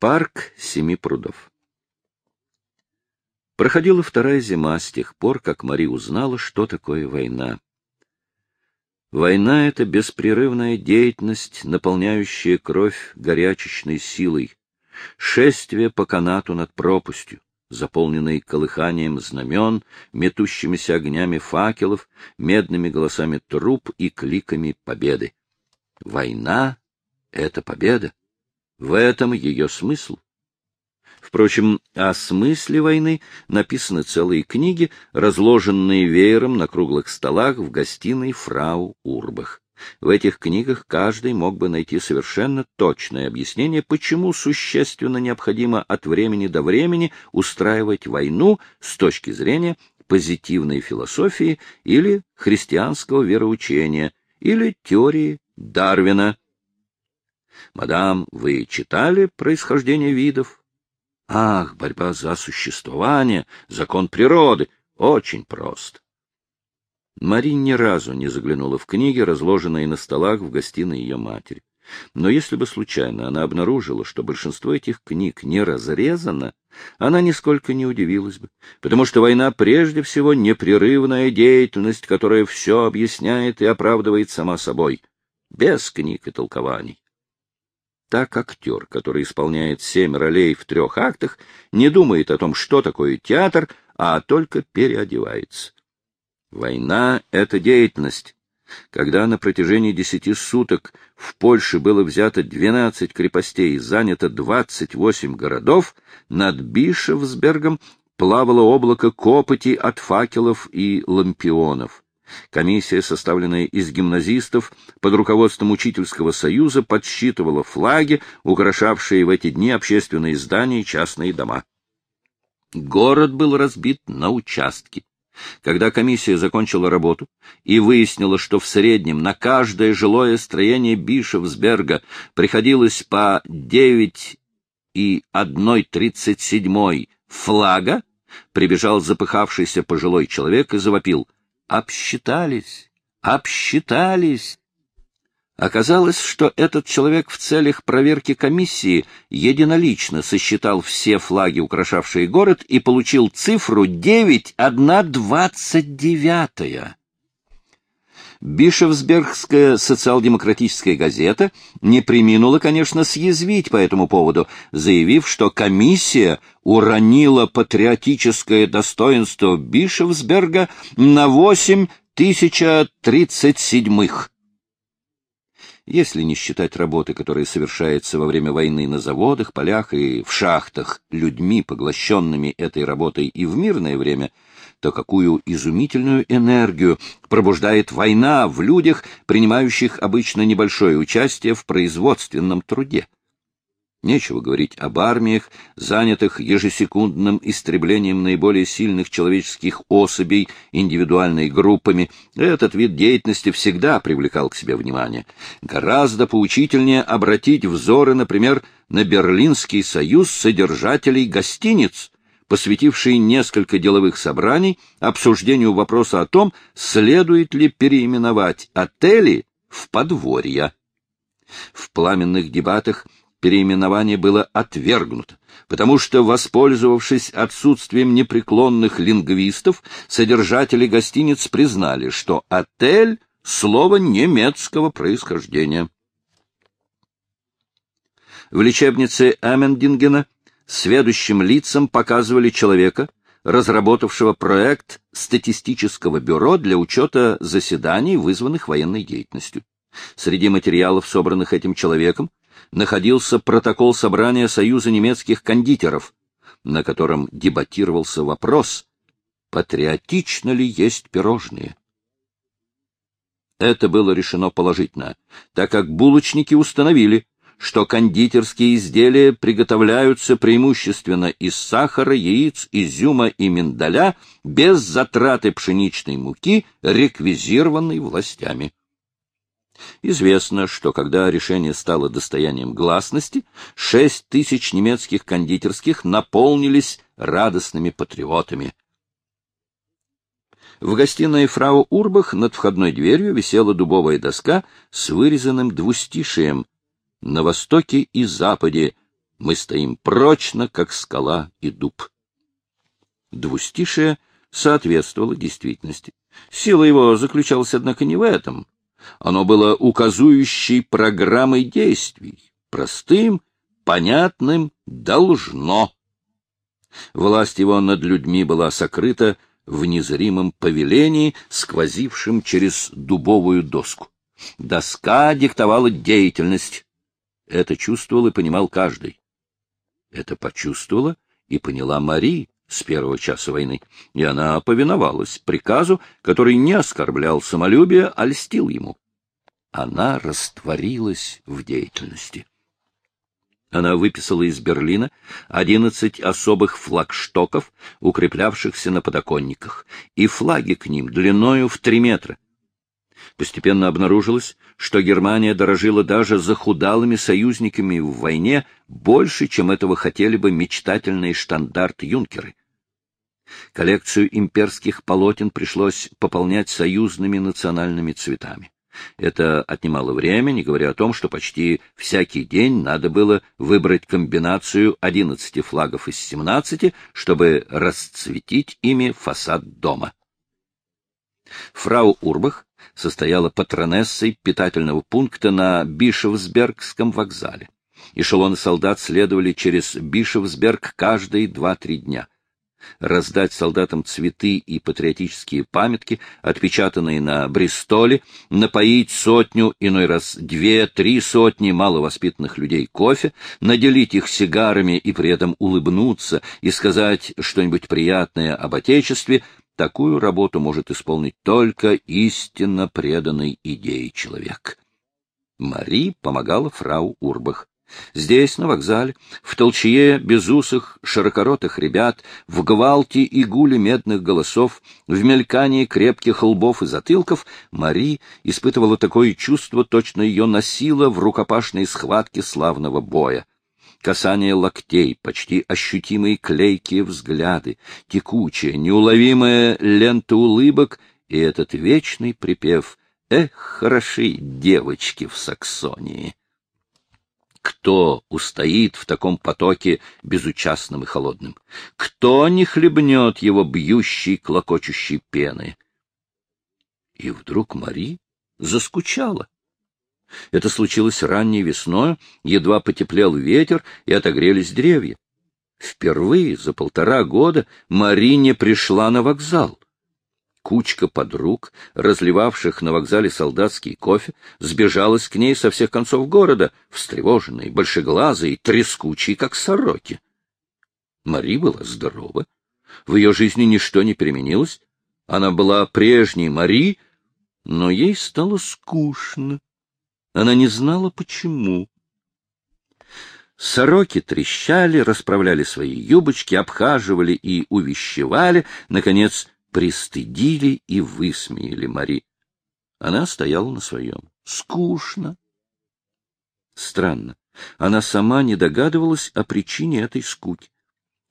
Парк Семи прудов. Проходила вторая зима с тех пор, как Мари узнала, что такое война. Война — это беспрерывная деятельность, наполняющая кровь горячечной силой, шествие по канату над пропастью, заполненной колыханием знамен, метущимися огнями факелов, медными голосами труп и кликами победы. Война — это победа. В этом ее смысл. Впрочем, о смысле войны написаны целые книги, разложенные веером на круглых столах в гостиной фрау Урбах. В этих книгах каждый мог бы найти совершенно точное объяснение, почему существенно необходимо от времени до времени устраивать войну с точки зрения позитивной философии или христианского вероучения, или теории Дарвина. Мадам, вы читали «Происхождение видов»? Ах, борьба за существование, закон природы. Очень просто. Мари ни разу не заглянула в книги, разложенные на столах в гостиной ее матери. Но если бы случайно она обнаружила, что большинство этих книг не разрезано, она нисколько не удивилась бы, потому что война прежде всего непрерывная деятельность, которая все объясняет и оправдывает сама собой, без книг и толкований. Так актер, который исполняет семь ролей в трех актах, не думает о том, что такое театр, а только переодевается. Война — это деятельность. Когда на протяжении десяти суток в Польше было взято двенадцать крепостей и занято двадцать восемь городов, над Бишевсбергом плавало облако копоти от факелов и лампионов. Комиссия, составленная из гимназистов, под руководством Учительского союза подсчитывала флаги, украшавшие в эти дни общественные здания и частные дома. Город был разбит на участки. Когда комиссия закончила работу и выяснила, что в среднем на каждое жилое строение Бишевсберга приходилось по 9 и 1,37 флага, прибежал запыхавшийся пожилой человек и завопил — обсчитались, обсчитались. Оказалось, что этот человек в целях проверки комиссии единолично сосчитал все флаги, украшавшие город, и получил цифру 9,129. Бишевсбергская социал-демократическая газета не приминула, конечно, съязвить по этому поводу, заявив, что комиссия уронила патриотическое достоинство Бишевсберга на восемь тысяча тридцать седьмых. Если не считать работы, которая совершается во время войны на заводах, полях и в шахтах людьми, поглощенными этой работой и в мирное время, то какую изумительную энергию пробуждает война в людях, принимающих обычно небольшое участие в производственном труде. Нечего говорить об армиях, занятых ежесекундным истреблением наиболее сильных человеческих особей индивидуальными группами. Этот вид деятельности всегда привлекал к себе внимание. Гораздо поучительнее обратить взоры, например, на Берлинский союз содержателей гостиниц, посвятивший несколько деловых собраний обсуждению вопроса о том, следует ли переименовать отели в подворья. В пламенных дебатах переименование было отвергнуто, потому что, воспользовавшись отсутствием непреклонных лингвистов, содержатели гостиниц признали, что «отель» — слово немецкого происхождения. В лечебнице Амендингена сведущим лицам показывали человека, разработавшего проект статистического бюро для учета заседаний, вызванных военной деятельностью. Среди материалов, собранных этим человеком, находился протокол собрания Союза немецких кондитеров, на котором дебатировался вопрос, патриотично ли есть пирожные. Это было решено положительно, так как булочники установили, что кондитерские изделия приготовляются преимущественно из сахара, яиц, изюма и миндаля без затраты пшеничной муки, реквизированной властями. Известно, что когда решение стало достоянием гласности, шесть тысяч немецких кондитерских наполнились радостными патриотами. В гостиной фрау Урбах над входной дверью висела дубовая доска с вырезанным двустишием «На востоке и западе Мы стоим прочно, как скала и дуб. Двустишее соответствовало действительности. Сила его заключалась, однако, не в этом. Оно было указующей программой действий, простым, понятным «должно». Власть его над людьми была сокрыта в незримом повелении, сквозившем через дубовую доску. Доска диктовала деятельность. Это чувствовал и понимал каждый. Это почувствовала и поняла Мари с первого часа войны, и она повиновалась приказу, который не оскорблял самолюбие, а льстил ему. Она растворилась в деятельности. Она выписала из Берлина одиннадцать особых флагштоков, укреплявшихся на подоконниках, и флаги к ним длиною в три метра. Постепенно обнаружилось, что Германия дорожила даже захудалыми союзниками в войне больше, чем этого хотели бы мечтательные штандарт-юнкеры. Коллекцию имперских полотен пришлось пополнять союзными национальными цветами. Это отнимало время, не говоря о том, что почти всякий день надо было выбрать комбинацию 11 флагов из 17, чтобы расцветить ими фасад дома. Фрау Урбах состояла патронессой питательного пункта на Бишевсбергском вокзале. Эшелоны солдат следовали через Бишевсберг каждые два-три дня — раздать солдатам цветы и патриотические памятки, отпечатанные на Бристоле, напоить сотню, иной раз две-три сотни маловоспитанных людей кофе, наделить их сигарами и при этом улыбнуться и сказать что-нибудь приятное об Отечестве, такую работу может исполнить только истинно преданный идее человек. Мари помогала фрау Урбах. Здесь, на вокзале, в толчье безусых, широкоротых ребят, в гвалте и гуле медных голосов, в мелькании крепких лбов и затылков, Мари испытывала такое чувство, точно ее носило в рукопашной схватке славного боя. Касание локтей, почти ощутимые клейкие взгляды, текучая, неуловимая лента улыбок и этот вечный припев «Эх, хороши девочки в Саксонии!» Кто устоит в таком потоке безучастным и холодным? Кто не хлебнет его бьющей, клокочущей пены? И вдруг Мари заскучала. Это случилось ранней весной, едва потеплел ветер и отогрелись деревья. Впервые за полтора года Мари не пришла на вокзал. Кучка подруг, разливавших на вокзале солдатский кофе, сбежалась к ней со всех концов города, встревоженные, большеглазые, трескучие, как сороки. Мари была здорова. В ее жизни ничто не переменилось. Она была прежней Мари, но ей стало скучно. Она не знала, почему. Сороки трещали, расправляли свои юбочки, обхаживали и увещевали, наконец, пристыдили и высмеяли Мари. Она стояла на своем. Скучно. Странно. Она сама не догадывалась о причине этой скуки.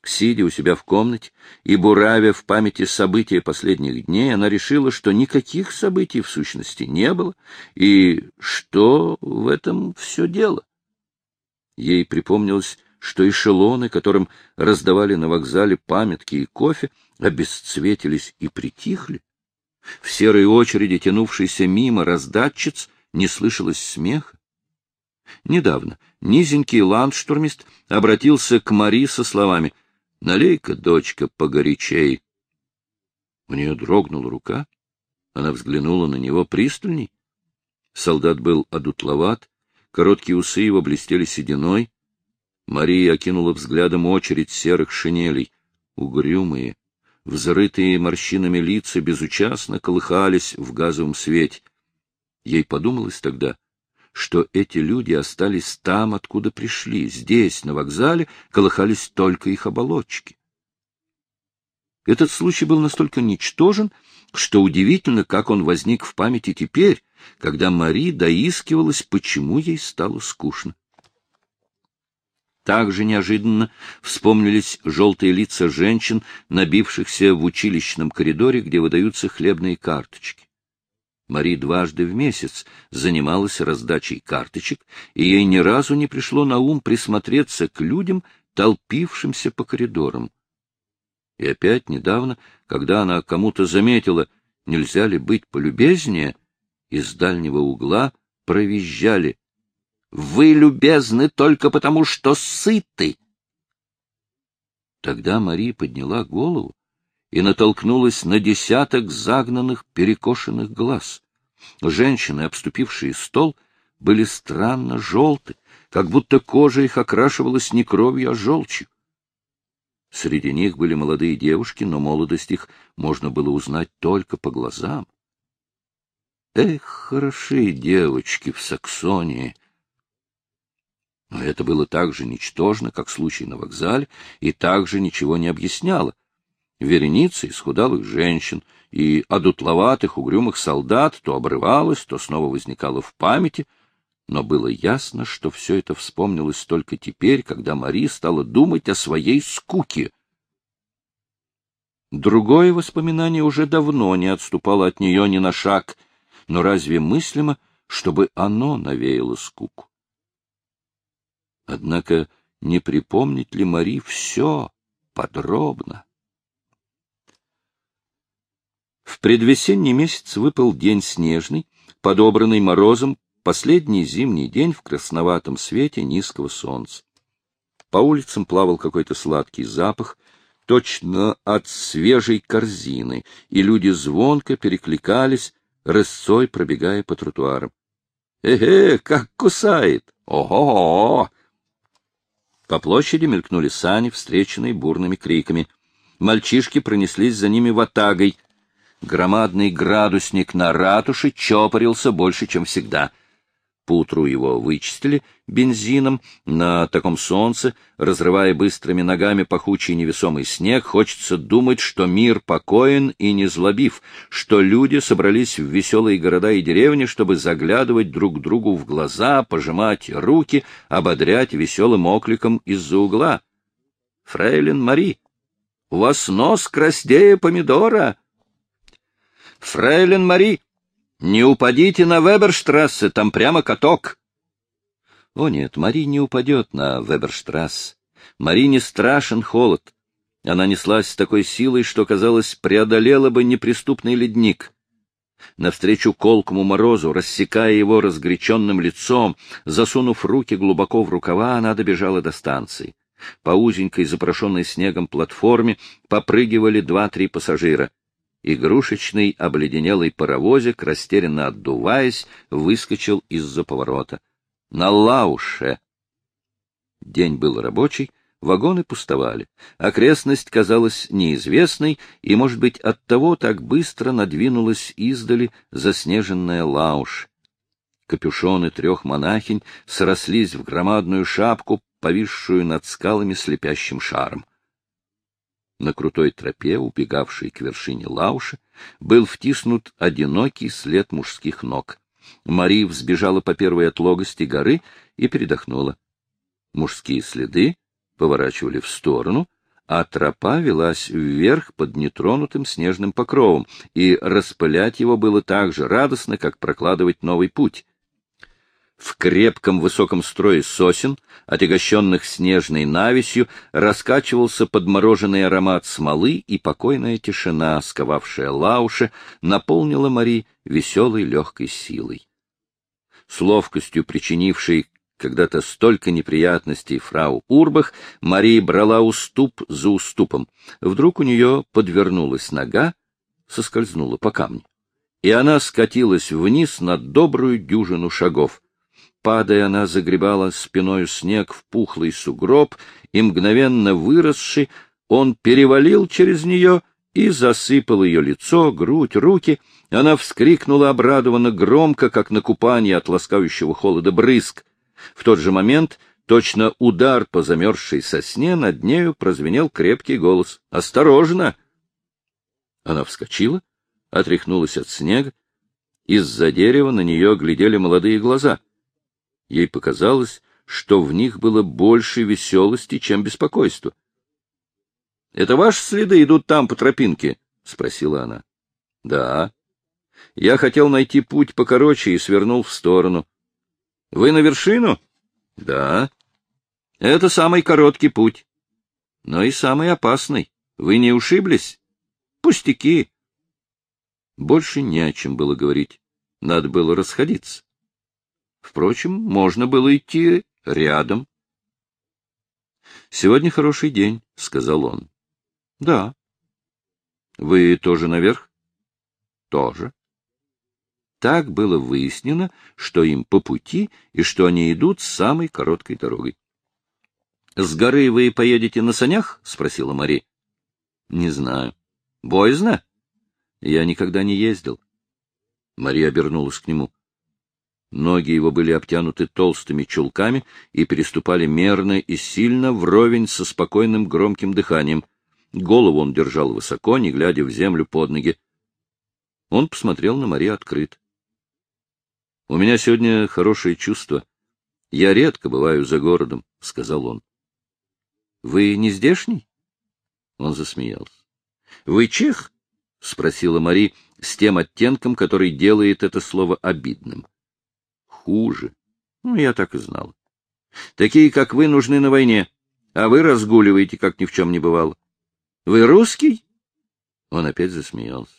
Сидя у себя в комнате и буравя в памяти события последних дней, она решила, что никаких событий в сущности не было, и что в этом все дело. Ей припомнилось, что эшелоны, которым раздавали на вокзале памятки и кофе, обесцветились и притихли. В серой очереди, тянувшейся мимо раздатчиц, не слышалось смеха. Недавно низенький ландштурмист обратился к Мари со словами «Налей-ка, дочка, погорячей». У нее дрогнула рука, она взглянула на него пристальней. Солдат был одутловат, короткие усы его блестели сединой. Мария окинула взглядом очередь серых шинелей, угрюмые, Взрытые морщинами лица безучастно колыхались в газовом свете. Ей подумалось тогда, что эти люди остались там, откуда пришли. Здесь, на вокзале, колыхались только их оболочки. Этот случай был настолько ничтожен, что удивительно, как он возник в памяти теперь, когда Мари доискивалась, почему ей стало скучно. Также неожиданно вспомнились желтые лица женщин, набившихся в училищном коридоре, где выдаются хлебные карточки. Мари дважды в месяц занималась раздачей карточек, и ей ни разу не пришло на ум присмотреться к людям, толпившимся по коридорам. И опять недавно, когда она кому-то заметила, нельзя ли быть полюбезнее, из дальнего угла провизжали. — Вы любезны только потому, что сыты! Тогда Мари подняла голову и натолкнулась на десяток загнанных, перекошенных глаз. Женщины, обступившие стол, были странно желты, как будто кожа их окрашивалась не кровью, а желчью. Среди них были молодые девушки, но молодость их можно было узнать только по глазам. Эх, хороши девочки в Саксонии! Но это было так же ничтожно, как случай на вокзале, и также ничего не объясняло. Вереница исхудалых женщин и одутловатых угрюмых солдат то обрывалась, то снова возникала в памяти — но было ясно, что все это вспомнилось только теперь, когда Мари стала думать о своей скуке. Другое воспоминание уже давно не отступало от нее ни на шаг, но разве мыслимо, чтобы оно навеяло скуку? Однако не припомнить ли Мари все подробно? В предвесенний месяц выпал день снежный, подобранный морозом Последний зимний день в красноватом свете низкого солнца. По улицам плавал какой-то сладкий запах, точно от свежей корзины, и люди звонко перекликались, рысцой пробегая по тротуарам. «Эге, как кусает! Ого-го!» По площади мелькнули сани, встреченные бурными криками. Мальчишки пронеслись за ними ватагой. Громадный градусник на ратуше чопорился больше, чем всегда — Поутру его вычистили бензином на таком солнце, разрывая быстрыми ногами пахучий невесомый снег. Хочется думать, что мир покоен и не злобив, что люди собрались в веселые города и деревни, чтобы заглядывать друг другу в глаза, пожимать руки, ободрять веселым окликом из-за угла. — Фрейлин Мари, у вас нос краснее помидора! — Фрейлин Мари! Не упадите на Веберштрассе, там прямо каток. О нет, Мари не упадет на Веберштрассе. Мари не страшен холод. Она неслась с такой силой, что, казалось, преодолела бы неприступный ледник. Навстречу колкому морозу, рассекая его разгоряченным лицом, засунув руки глубоко в рукава, она добежала до станции. По узенькой, запрошенной снегом платформе попрыгивали два-три пассажира. Игрушечный обледенелый паровозик, растерянно отдуваясь, выскочил из-за поворота. На лауше! День был рабочий, вагоны пустовали. Окрестность казалась неизвестной, и, может быть, оттого так быстро надвинулась издали заснеженная лауш. Капюшоны трех монахинь срослись в громадную шапку, повисшую над скалами слепящим шаром. На крутой тропе, убегавшей к вершине Лауши, был втиснут одинокий след мужских ног. Мари взбежала по первой отлогости горы и передохнула. Мужские следы поворачивали в сторону, а тропа велась вверх под нетронутым снежным покровом, и распылять его было так же радостно, как прокладывать новый путь. В крепком высоком строе сосен, отягощенных снежной навесью, раскачивался подмороженный аромат смолы, и покойная тишина, сковавшая лауши, наполнила Мари веселой легкой силой. С ловкостью причинившей когда-то столько неприятностей фрау Урбах, Мари брала уступ за уступом. Вдруг у нее подвернулась нога, соскользнула по камню, и она скатилась вниз на добрую дюжину шагов — Падая, она загребала спиною снег в пухлый сугроб, и, мгновенно выросший, он перевалил через нее и засыпал ее лицо, грудь, руки. Она вскрикнула обрадованно громко, как на купании от ласкающего холода брызг. В тот же момент, точно удар по замерзшей сосне, над нею прозвенел крепкий голос. «Осторожно!» Она вскочила, отряхнулась от снега. Из-за дерева на нее глядели молодые глаза — Ей показалось, что в них было больше веселости, чем беспокойства. — Это ваши следы идут там, по тропинке? — спросила она. — Да. Я хотел найти путь покороче и свернул в сторону. — Вы на вершину? — Да. — Это самый короткий путь. Но и самый опасный. Вы не ушиблись? — Пустяки. Больше не о чем было говорить. Надо было расходиться. Впрочем, можно было идти рядом. — Сегодня хороший день, — сказал он. — Да. — Вы тоже наверх? — Тоже. Так было выяснено, что им по пути и что они идут самой короткой дорогой. — С горы вы поедете на санях? — спросила Мари. — Не знаю. — Боязно? — Я никогда не ездил. Мария обернулась к нему. Ноги его были обтянуты толстыми чулками и переступали мерно и сильно вровень со спокойным громким дыханием. Голову он держал высоко, не глядя в землю под ноги. Он посмотрел на Марию открыт. — У меня сегодня хорошее чувство. Я редко бываю за городом, — сказал он. — Вы не здешний? Он засмеялся. — Вы чех? — спросила Мари с тем оттенком, который делает это слово обидным. — хуже. Ну, я так и знал. Такие, как вы, нужны на войне, а вы разгуливаете, как ни в чем не бывало. Вы русский? Он опять засмеялся.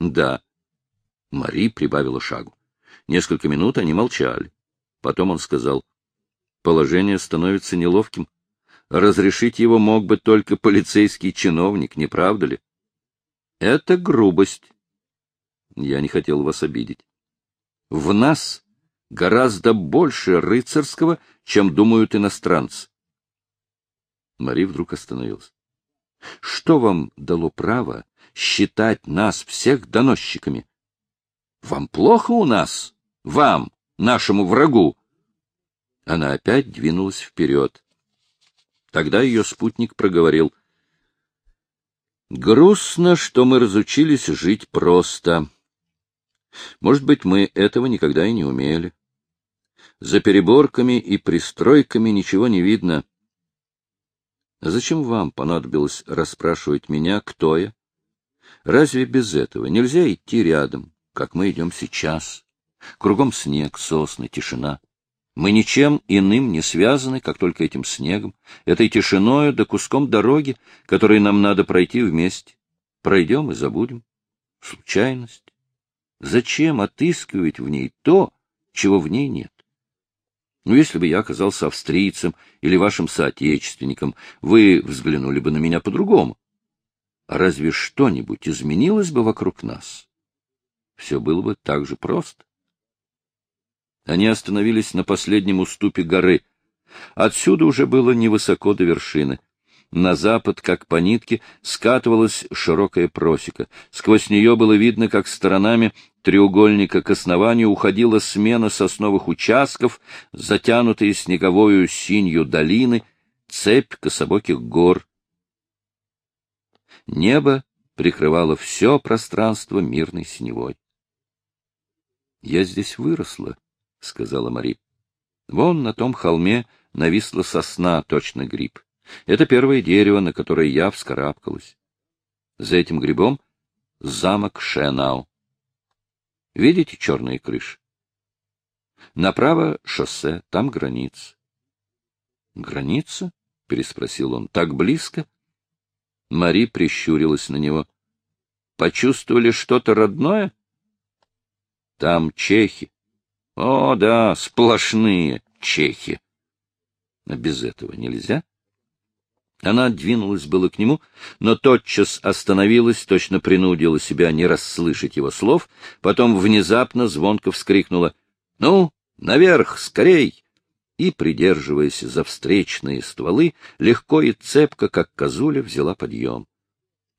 Да. Мари прибавила шагу. Несколько минут они молчали. Потом он сказал, положение становится неловким. Разрешить его мог бы только полицейский чиновник, не правда ли? Это грубость. Я не хотел вас обидеть. В нас гораздо больше рыцарского, чем думают иностранцы. Мари вдруг остановилась. — Что вам дало право считать нас всех доносчиками? — Вам плохо у нас? Вам, нашему врагу? Она опять двинулась вперед. Тогда ее спутник проговорил. — Грустно, что мы разучились жить просто. Может быть, мы этого никогда и не умели. За переборками и пристройками ничего не видно. Зачем вам понадобилось расспрашивать меня, кто я? Разве без этого нельзя идти рядом, как мы идем сейчас? Кругом снег, сосны, тишина. Мы ничем иным не связаны, как только этим снегом, этой тишиною да куском дороги, который нам надо пройти вместе. Пройдем и забудем. Случайность. Зачем отыскивать в ней то, чего в ней нет? Ну, если бы я оказался австрийцем или вашим соотечественником, вы взглянули бы на меня по-другому. А разве что-нибудь изменилось бы вокруг нас? Все было бы так же просто. Они остановились на последнем уступе горы. Отсюда уже было невысоко до вершины. На запад, как по нитке, скатывалась широкая просека. Сквозь нее было видно, как сторонами треугольника к основанию уходила смена сосновых участков, затянутые снеговою синью долины, цепь кособоких гор. Небо прикрывало все пространство мирной синевой. — Я здесь выросла, — сказала Мари. — Вон на том холме нависла сосна, точно гриб. Это первое дерево, на которое я вскарабкалась. За этим грибом замок Шенау. Видите черные крыши? Направо шоссе, там граница. Граница? — переспросил он. — Так близко? Мари прищурилась на него. — Почувствовали что-то родное? — Там чехи. — О, да, сплошные чехи. А без этого нельзя? Она двинулась было к нему, но тотчас остановилась, точно принудила себя не расслышать его слов, потом внезапно звонко вскрикнула «Ну, наверх, скорей!» и, придерживаясь за встречные стволы, легко и цепко, как козуля, взяла подъем.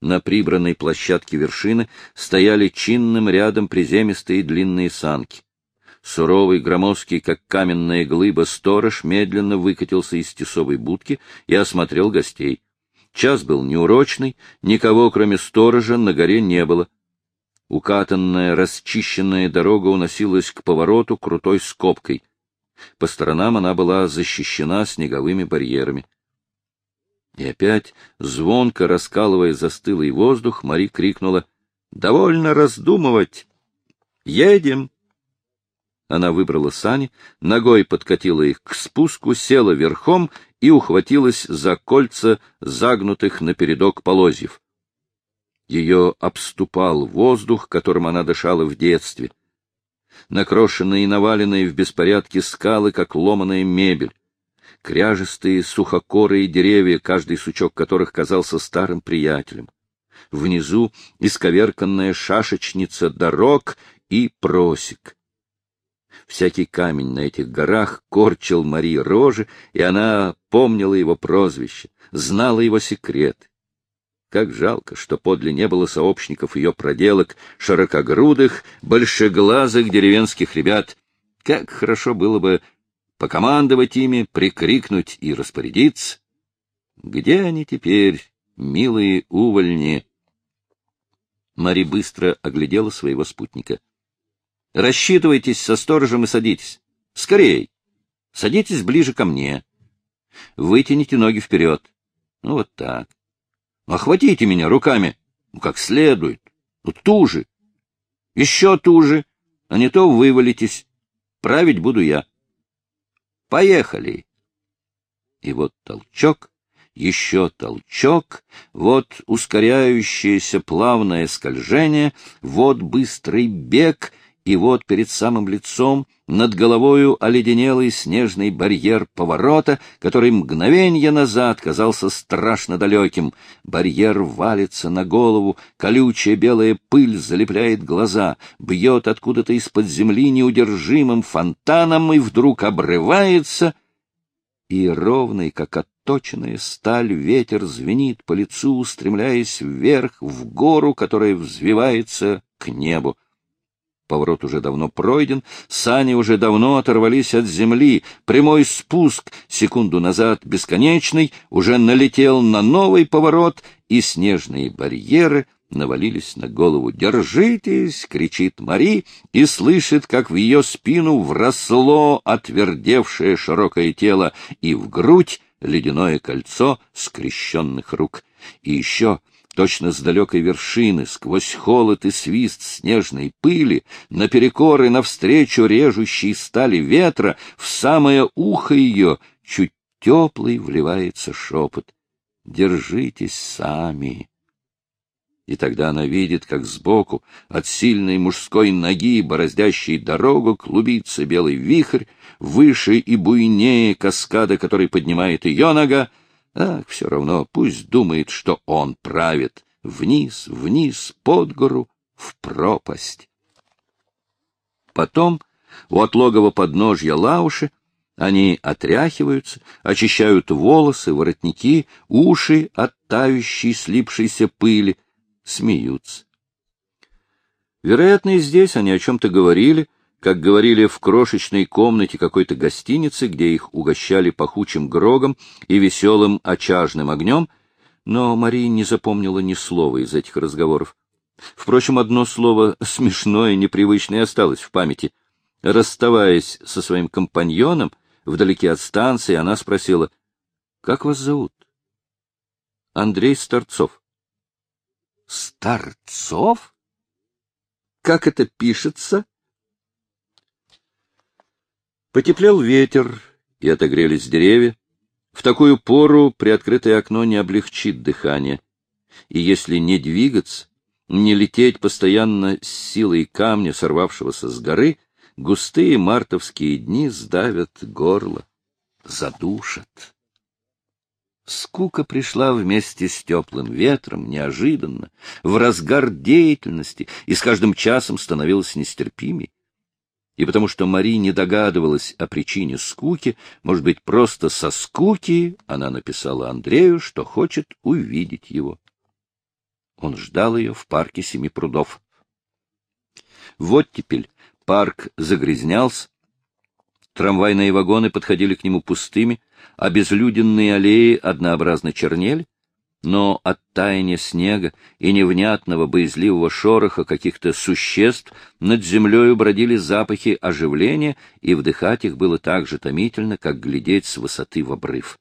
На прибранной площадке вершины стояли чинным рядом приземистые длинные санки. Суровый, громоздкий, как каменная глыба, сторож медленно выкатился из тесовой будки и осмотрел гостей. Час был неурочный, никого, кроме сторожа, на горе не было. Укатанная, расчищенная дорога уносилась к повороту крутой скобкой. По сторонам она была защищена снеговыми барьерами. И опять, звонко раскалывая застылый воздух, Мари крикнула «Довольно раздумывать! Едем. Она выбрала сани, ногой подкатила их к спуску, села верхом и ухватилась за кольца загнутых напередок полозьев. Ее обступал воздух, которым она дышала в детстве. Накрошенные и наваленные в беспорядке скалы, как ломаная мебель. Кряжестые сухокорые деревья, каждый сучок которых казался старым приятелем. Внизу исковерканная шашечница дорог и просек. Всякий камень на этих горах корчил Мари рожи, и она помнила его прозвище, знала его секреты. Как жалко, что подле не было сообщников ее проделок, широкогрудых, большеглазых деревенских ребят. Как хорошо было бы покомандовать ими, прикрикнуть и распорядиться. Где они теперь, милые увольни? Мари быстро оглядела своего спутника. — Рассчитывайтесь со сторожем и садитесь. Скорей! Садитесь ближе ко мне. Вытяните ноги вперед. Ну, вот так. Охватите меня руками, ну, как следует, ну, туже. Еще туже, а не то вывалитесь. Править буду я. Поехали. И вот толчок, еще толчок, вот ускоряющееся плавное скольжение, вот быстрый бег — и вот перед самым лицом, над головою оледенелый снежный барьер поворота, который мгновенье назад казался страшно далеким. Барьер валится на голову, колючая белая пыль залепляет глаза, бьет откуда-то из-под земли неудержимым фонтаном и вдруг обрывается, и ровный, как отточенная сталь, ветер звенит по лицу, устремляясь вверх, в гору, которая взвивается к небу. Поворот уже давно пройден, сани уже давно оторвались от земли. Прямой спуск, секунду назад бесконечный, уже налетел на новый поворот, и снежные барьеры навалились на голову. «Держитесь!» — кричит Мари и слышит, как в ее спину вросло отвердевшее широкое тело и в грудь ледяное кольцо скрещенных рук. И еще Точно с далекой вершины, сквозь холод и свист снежной пыли, наперекор и навстречу режущей стали ветра, в самое ухо ее чуть теплый вливается шепот. «Держитесь сами!» И тогда она видит, как сбоку, от сильной мужской ноги, бороздящей дорогу, клубится белый вихрь, выше и буйнее каскада, который поднимает ее нога, Ах, все равно, пусть думает, что он правит. Вниз, вниз, под гору, в пропасть. Потом у отлогого подножья лауши они отряхиваются, очищают волосы, воротники, уши от тающей слипшейся пыли, смеются. Вероятно, и здесь они о чем-то говорили, как говорили в крошечной комнате какой-то гостиницы, где их угощали пахучим грогом и веселым очажным огнем, но Мария не запомнила ни слова из этих разговоров. Впрочем, одно слово смешное, непривычное осталось в памяти. Расставаясь со своим компаньоном, вдалеке от станции, она спросила, «Как вас зовут?» «Андрей Старцов». «Старцов? Как это пишется?» Потеплел ветер, и отогрелись деревья. В такую пору приоткрытое окно не облегчит дыхание. И если не двигаться, не лететь постоянно с силой камня, сорвавшегося с горы, густые мартовские дни сдавят горло, задушат. Скука пришла вместе с теплым ветром, неожиданно, в разгар деятельности, и с каждым часом становилась нестерпимей и потому что Мари не догадывалась о причине скуки, может быть, просто со скуки она написала Андрею, что хочет увидеть его. Он ждал ее в парке Семи прудов. Вот теперь парк загрязнялся, трамвайные вагоны подходили к нему пустыми, а безлюденные аллеи однообразно чернели, но от таяния снега и невнятного боязливого шороха каких-то существ над землею бродили запахи оживления, и вдыхать их было так же томительно, как глядеть с высоты в обрыв.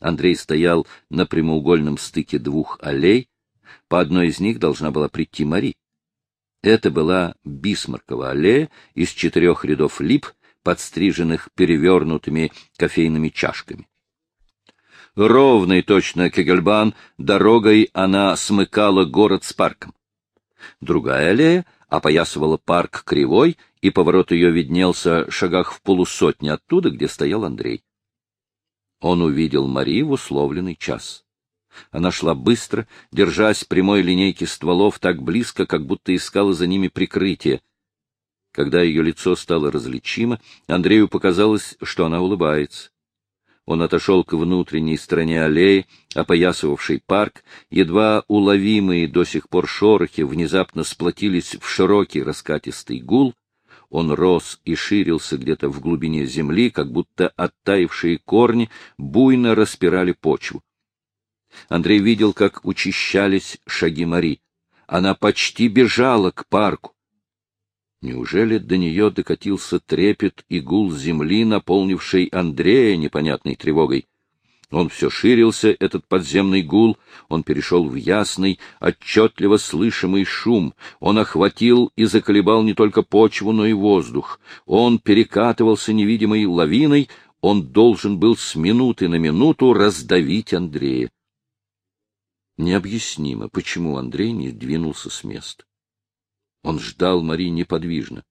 Андрей стоял на прямоугольном стыке двух аллей, по одной из них должна была прийти Мари. Это была Бисмаркова аллея из четырех рядов лип, подстриженных перевернутыми кофейными чашками. Ровный точно Кегельбан, дорогой она смыкала город с парком. Другая аллея опоясывала парк кривой, и поворот ее виднелся шагах в полусотне оттуда, где стоял Андрей. Он увидел Мари в условленный час. Она шла быстро, держась прямой линейки стволов так близко, как будто искала за ними прикрытие. Когда ее лицо стало различимо, Андрею показалось, что она улыбается. Он отошел к внутренней стороне аллеи, опоясывавшей парк, едва уловимые до сих пор шорохи внезапно сплотились в широкий раскатистый гул, он рос и ширился где-то в глубине земли, как будто оттаившие корни буйно распирали почву. Андрей видел, как учащались шаги Мари. Она почти бежала к парку. Неужели до нее докатился трепет и гул земли, наполнивший Андрея непонятной тревогой? Он все ширился, этот подземный гул, он перешел в ясный, отчетливо слышимый шум, он охватил и заколебал не только почву, но и воздух, он перекатывался невидимой лавиной, он должен был с минуты на минуту раздавить Андрея. Необъяснимо, почему Андрей не двинулся с места. Он ждал Мари неподвижно,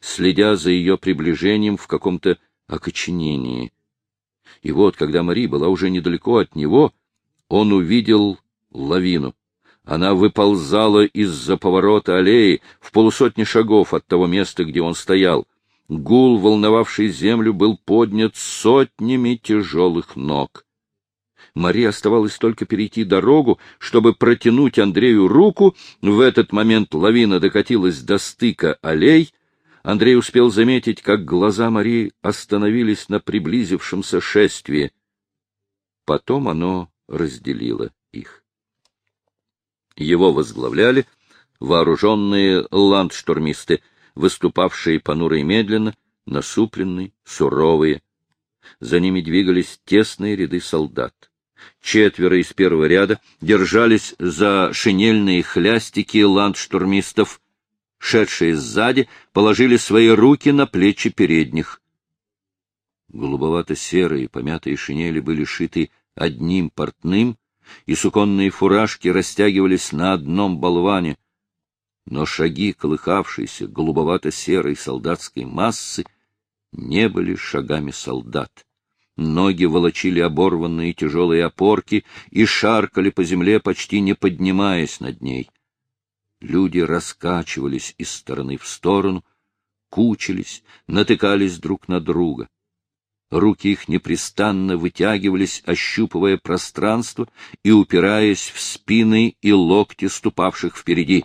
следя за ее приближением в каком-то окоченении. И вот, когда Мари была уже недалеко от него, он увидел лавину. Она выползала из-за поворота аллеи в полусотни шагов от того места, где он стоял. Гул, волновавший землю, был поднят сотнями тяжелых ног. Мария оставалось только перейти дорогу, чтобы протянуть Андрею руку. В этот момент лавина докатилась до стыка аллей. Андрей успел заметить, как глаза Марии остановились на приблизившемся шествии. Потом оно разделило их. Его возглавляли вооруженные ландштурмисты, выступавшие понуро и медленно, насупленные, суровые. За ними двигались тесные ряды солдат. Четверо из первого ряда держались за шинельные хлястики ландштурмистов. Шедшие сзади положили свои руки на плечи передних. Голубовато-серые помятые шинели были шиты одним портным, и суконные фуражки растягивались на одном болване. Но шаги колыхавшейся голубовато-серой солдатской массы не были шагами солдат. Ноги волочили оборванные тяжелые опорки и шаркали по земле, почти не поднимаясь над ней. Люди раскачивались из стороны в сторону, кучились, натыкались друг на друга. Руки их непрестанно вытягивались, ощупывая пространство и упираясь в спины и локти ступавших впереди.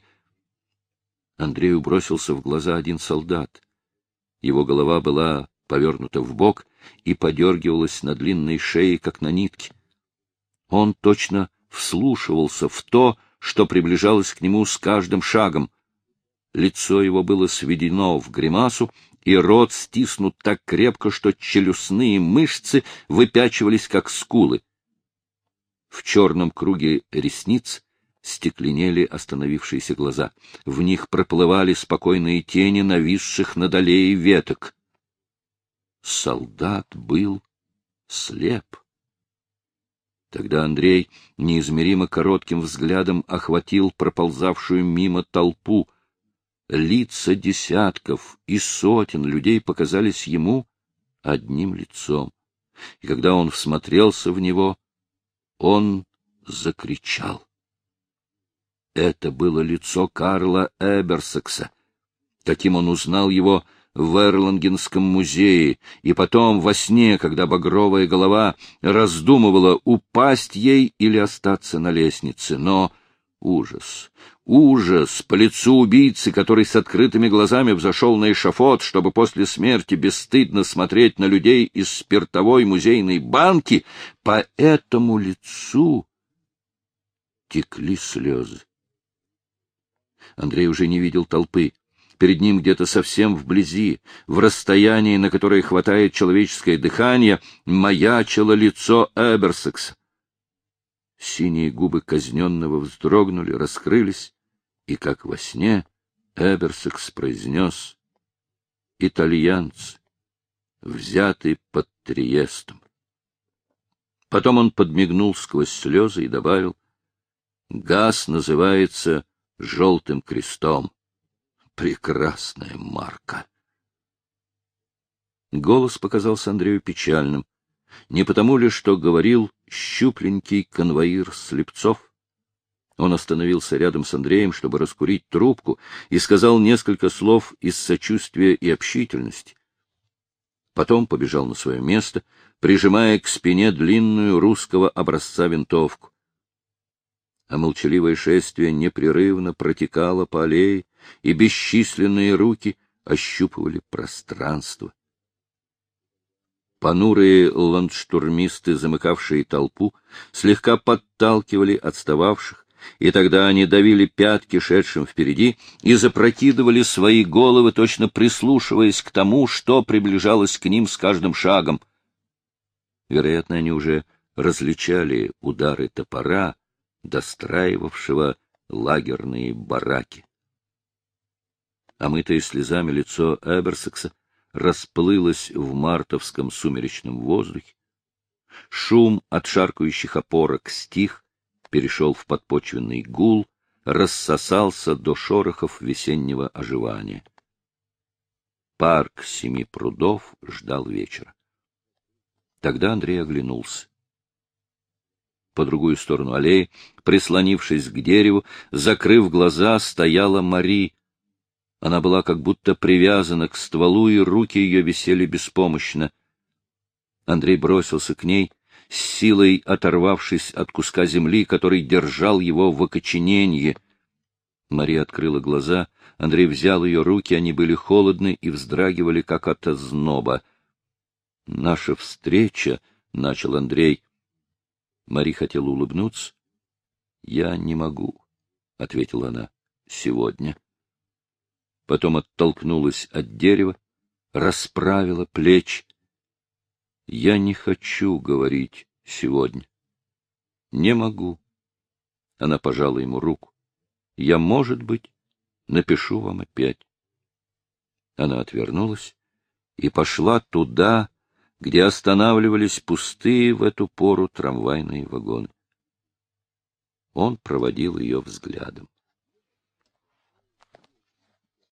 Андрею бросился в глаза один солдат. Его голова была повернута в бок и подергивалась на длинной шее, как на нитке. Он точно вслушивался в то, что приближалось к нему с каждым шагом. Лицо его было сведено в гримасу, и рот стиснут так крепко, что челюстные мышцы выпячивались, как скулы. В черном круге ресниц стекленели остановившиеся глаза. В них проплывали спокойные тени нависших над аллеей веток солдат был слеп. Тогда Андрей неизмеримо коротким взглядом охватил проползавшую мимо толпу. Лица десятков и сотен людей показались ему одним лицом. И когда он всмотрелся в него, он закричал. Это было лицо Карла Эберсекса. Таким он узнал его в Эрлангенском музее, и потом во сне, когда багровая голова раздумывала, упасть ей или остаться на лестнице. Но ужас, ужас по лицу убийцы, который с открытыми глазами взошел на эшафот, чтобы после смерти бесстыдно смотреть на людей из спиртовой музейной банки, по этому лицу текли слезы. Андрей уже не видел толпы. Перед ним где-то совсем вблизи, в расстоянии, на которое хватает человеческое дыхание, маячило лицо Эберсекса. Синие губы казненного вздрогнули, раскрылись, и, как во сне, Эберсекс произнес «Итальянцы, взятый под Триестом». Потом он подмигнул сквозь слезы и добавил «Газ называется желтым крестом. Прекрасная марка». Голос показался Андрею печальным. Не потому ли, что говорил щупленький конвоир Слепцов? Он остановился рядом с Андреем, чтобы раскурить трубку, и сказал несколько слов из сочувствия и общительности. Потом побежал на свое место, прижимая к спине длинную русского образца винтовку. А молчаливое шествие непрерывно протекало по аллее, и бесчисленные руки ощупывали пространство. Понурые ландштурмисты, замыкавшие толпу, слегка подталкивали отстававших, и тогда они давили пятки шедшим впереди и запрокидывали свои головы, точно прислушиваясь к тому, что приближалось к ним с каждым шагом. Вероятно, они уже различали удары топора, достраивавшего лагерные бараки. Омытое слезами лицо Эберсекса расплылось в мартовском сумеречном воздухе. Шум от шаркающих опорок стих, перешел в подпочвенный гул, рассосался до шорохов весеннего оживания. Парк семи прудов ждал вечера. Тогда Андрей оглянулся. По другую сторону аллеи, прислонившись к дереву, закрыв глаза, стояла Мари. Она была как будто привязана к стволу, и руки ее висели беспомощно. Андрей бросился к ней с силой оторвавшись от куска земли, который держал его в окочененье. Мария открыла глаза, Андрей взял ее руки, они были холодны и вздрагивали, как от озноба. — Наша встреча, — начал Андрей. Мари хотела улыбнуться. — Я не могу, — ответила она, — сегодня. Потом оттолкнулась от дерева, расправила плечи, я не хочу говорить сегодня. Не могу. Она пожала ему руку. Я, может быть, напишу вам опять. Она отвернулась и пошла туда, где останавливались пустые в эту пору трамвайные вагоны. Он проводил ее взглядом.